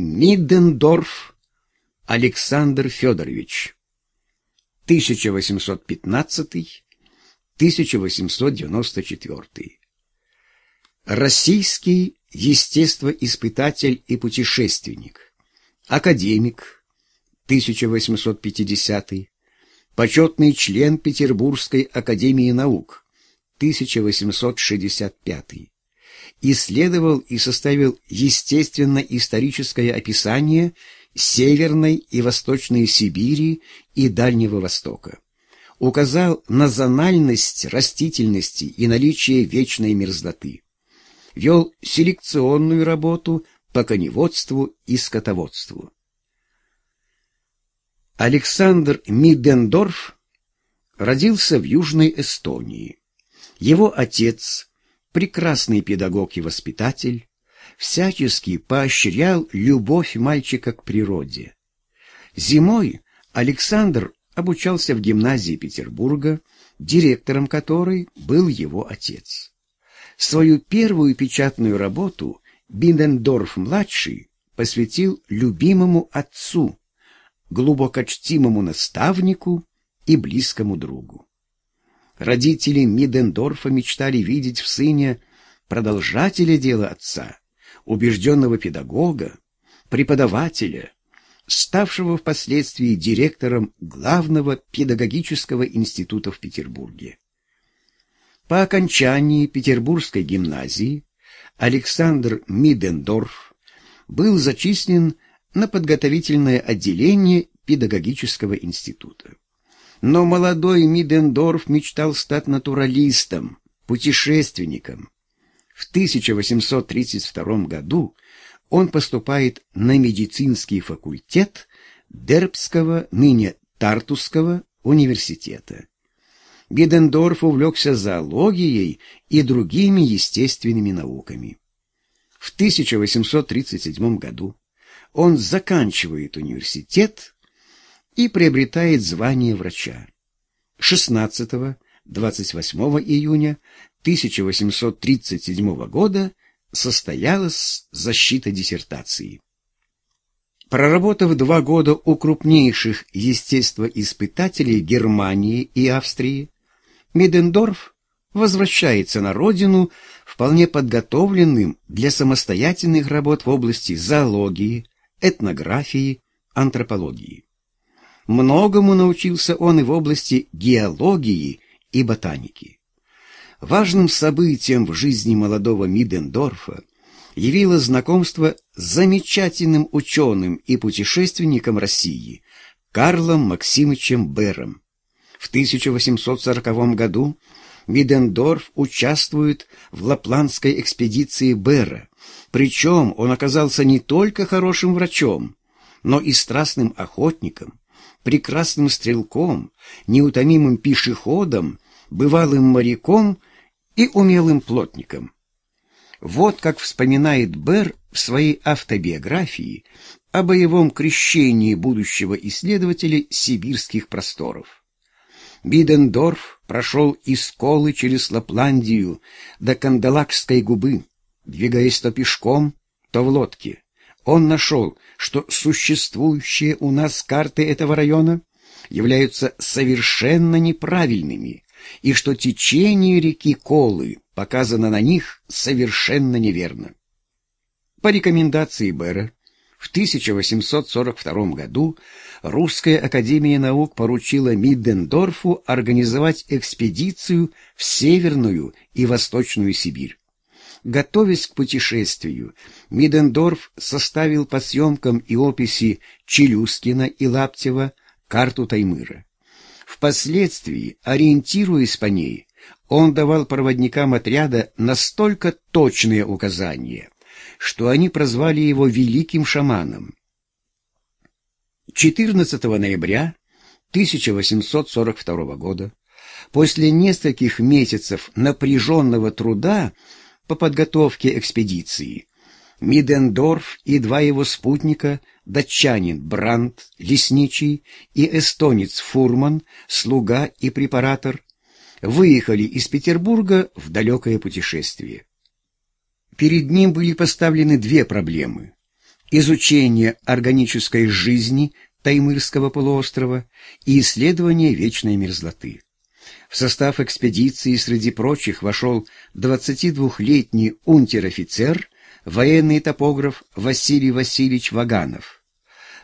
Миддендорф Александр Федорович. 1815-1894 Российский естествоиспытатель и путешественник, академик 1850 почетный член Петербургской академии наук 1865 исследовал и составил естественно-историческое описание Северной и Восточной Сибири и Дальнего Востока. Указал на зональность растительности и наличие вечной мерзлоты. Вел селекционную работу по коневодству и скотоводству. Александр Мидендорф родился в Южной Эстонии. Его отец, прекрасный педагог и воспитатель, всячески поощрял любовь мальчика к природе. Зимой Александр обучался в гимназии Петербурга, директором которой был его отец. Свою первую печатную работу Биндендорф-младший посвятил любимому отцу, глубокочтимому наставнику и близкому другу. Родители Мидендорфа мечтали видеть в сыне продолжателя дела отца, убежденного педагога, преподавателя, ставшего впоследствии директором главного педагогического института в Петербурге. По окончании Петербургской гимназии Александр Мидендорф был зачислен на подготовительное отделение педагогического института. Но молодой Мидендорф мечтал стать натуралистом, путешественником, в 1832 году он поступает на медицинский факультет Дербского, ныне Тартусского университета. Бидендорф увлекся зоологией и другими естественными науками. В 1837 году он заканчивает университет и приобретает звание врача. 16-28 июня 1837 года состоялась защита диссертации. Проработав два года у крупнейших естествоиспытателей Германии и Австрии, Мидендорф возвращается на родину вполне подготовленным для самостоятельных работ в области зоологии, этнографии, антропологии. Многому научился он и в области геологии и ботаники. Важным событием в жизни молодого Мидендорфа явилось знакомство с замечательным ученым и путешественником России Карлом Максимовичем Бером. В 1840 году Мидендорф участвует в лапландской экспедиции Бера, причем он оказался не только хорошим врачом, но и страстным охотником, прекрасным стрелком, неутомимым пешеходом, бывалым моряком и умелым плотником. Вот как вспоминает Бер в своей автобиографии о боевом крещении будущего исследователя сибирских просторов. Бидендорф прошел из Колы через Лапландию до Кандалакской губы, двигаясь то пешком, то в лодке. Он нашел, что существующие у нас карты этого района являются совершенно неправильными, и что течение реки Колы показано на них совершенно неверно. По рекомендации Бера в 1842 году Русская академия наук поручила Миддендорфу организовать экспедицию в Северную и Восточную Сибирь. Готовясь к путешествию, Мидендорф составил по съемкам и описи Челюскина и Лаптева карту Таймыра. Впоследствии, ориентируясь по ней, он давал проводникам отряда настолько точные указания, что они прозвали его великим шаманом. 14 ноября 1842 года, после нескольких месяцев напряженного труда по подготовке экспедиции, Мидендорф и два его спутника, датчанин Брандт, лесничий, и эстонец Фурман, слуга и препаратор, выехали из Петербурга в далекое путешествие. Перед ним были поставлены две проблемы. изучение органической жизни Таймырского полуострова и исследование вечной мерзлоты. В состав экспедиции среди прочих вошел 22-летний унтер-офицер, военный топограф Василий Васильевич Ваганов.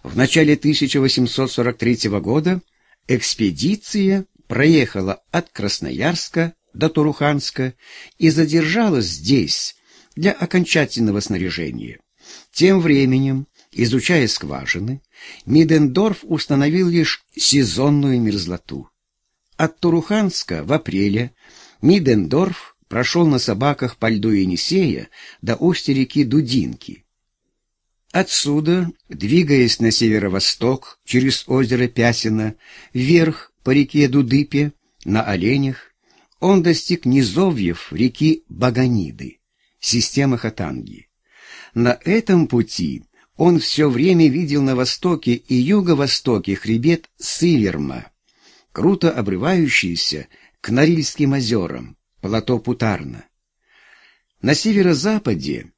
В начале 1843 года экспедиция проехала от Красноярска до Туруханска и задержалась здесь для окончательного снаряжения. Тем временем, изучая скважины, Мидендорф установил лишь сезонную мерзлоту. От Туруханска в апреле Мидендорф прошел на собаках по льду Енисея до устья реки Дудинки. Отсюда, двигаясь на северо-восток через озеро Пясино, вверх по реке Дудыпе, на оленях, он достиг низовьев реки Баганиды, системы Хатанги. На этом пути он все время видел на востоке и юго-востоке хребет Сыверма, круто обрывающийся к Норильским озерам, плато Путарна. На северо-западе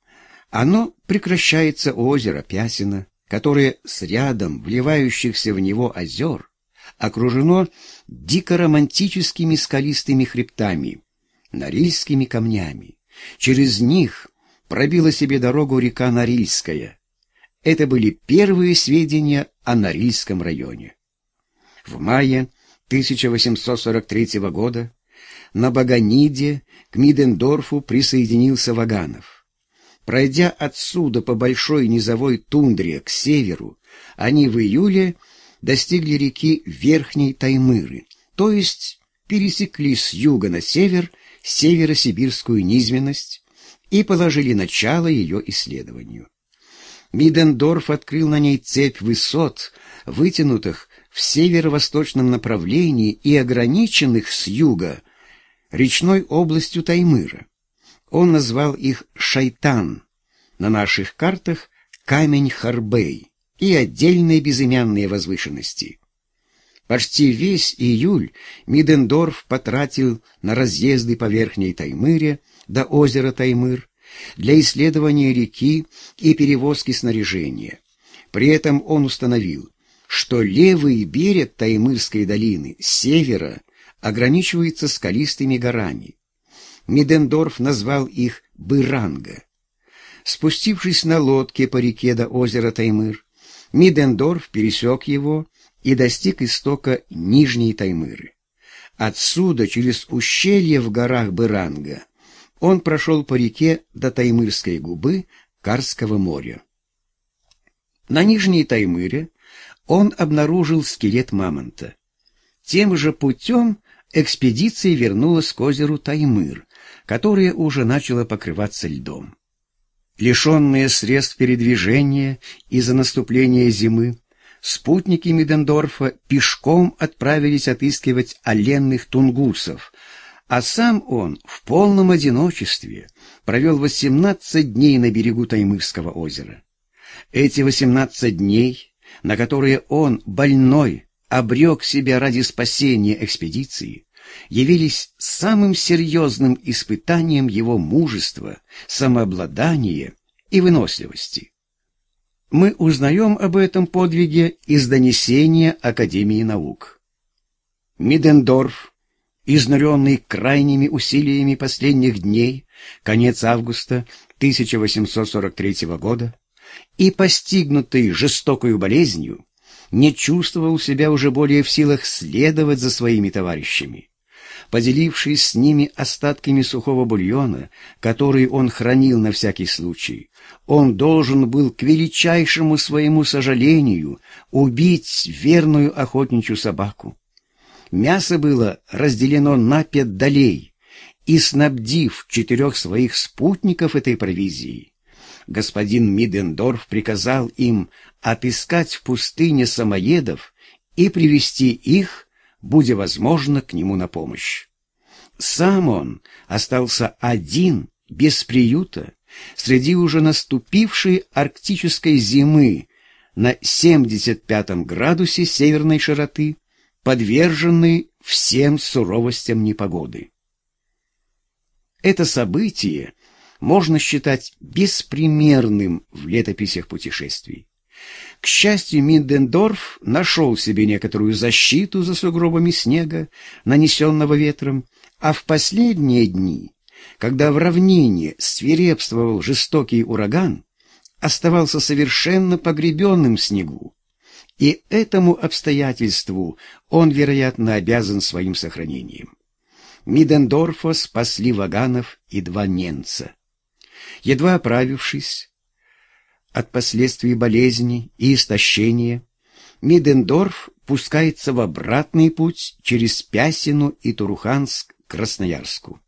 оно прекращается у озера Пясина, которое с рядом вливающихся в него озер окружено дико-романтическими скалистыми хребтами, норильскими камнями. Через них пробила себе дорогу река Норильская. Это были первые сведения о Норильском районе. В мае 1843 года на Баганиде к Мидендорфу присоединился Ваганов. Пройдя отсюда по большой низовой тундре к северу, они в июле достигли реки Верхней Таймыры, то есть пересекли с юга на север северо-сибирскую низменность и положили начало ее исследованию. Мидендорф открыл на ней цепь высот, вытянутых в северо-восточном направлении и ограниченных с юга речной областью Таймыра. Он назвал их «Шайтан», на наших картах «Камень Харбей» и отдельные безымянные возвышенности. Почти весь июль Мидендорф потратил на разъезды по Верхней Таймыре до озера Таймыр для исследования реки и перевозки снаряжения. При этом он установил, что левый берег Таймырской долины с севера ограничивается скалистыми горами. Мидендорф назвал их Быранга. Спустившись на лодке по реке до озера Таймыр, Мидендорф пересек его и достиг истока Нижней Таймыры. Отсюда, через ущелье в горах Быранга, он прошел по реке до Таймырской губы Карского моря. На Нижней Таймыре он обнаружил скелет мамонта. Тем же путем экспедиция вернулась к озеру Таймыр, которое уже начало покрываться льдом. Лишенные средств передвижения из-за наступления зимы, спутники Мидендорфа пешком отправились отыскивать оленных тунгусов, а сам он в полном одиночестве провел 18 дней на берегу Таймырского озера. Эти 18 дней на которые он, больной, обрек себя ради спасения экспедиции, явились самым серьезным испытанием его мужества, самообладания и выносливости. Мы узнаем об этом подвиге из донесения Академии наук. Мидендорф, изнуренный крайними усилиями последних дней, конец августа 1843 года, и, постигнутый жестокою болезнью, не чувствовал себя уже более в силах следовать за своими товарищами. Поделившись с ними остатками сухого бульона, который он хранил на всякий случай, он должен был к величайшему своему сожалению убить верную охотничью собаку. Мясо было разделено на пять долей, и, снабдив четырех своих спутников этой провизией, господин Мидендорф приказал им отыскать в пустыне самоедов и привести их, будь возможно, к нему на помощь. Сам он остался один, без приюта, среди уже наступившей арктической зимы на 75 градусе северной широты, подверженный всем суровостям непогоды. Это событие можно считать беспримерным в летописях путешествий. К счастью, Миндендорф нашел себе некоторую защиту за сугробами снега, нанесенного ветром, а в последние дни, когда в равнине свирепствовал жестокий ураган, оставался совершенно погребенным в снегу. И этому обстоятельству он, вероятно, обязан своим сохранением. Мидендорфа спасли Ваганов и два немца. Едва оправившись от последствий болезни и истощения, Мидендорф пускается в обратный путь через Пясину и Туруханск к Красноярску.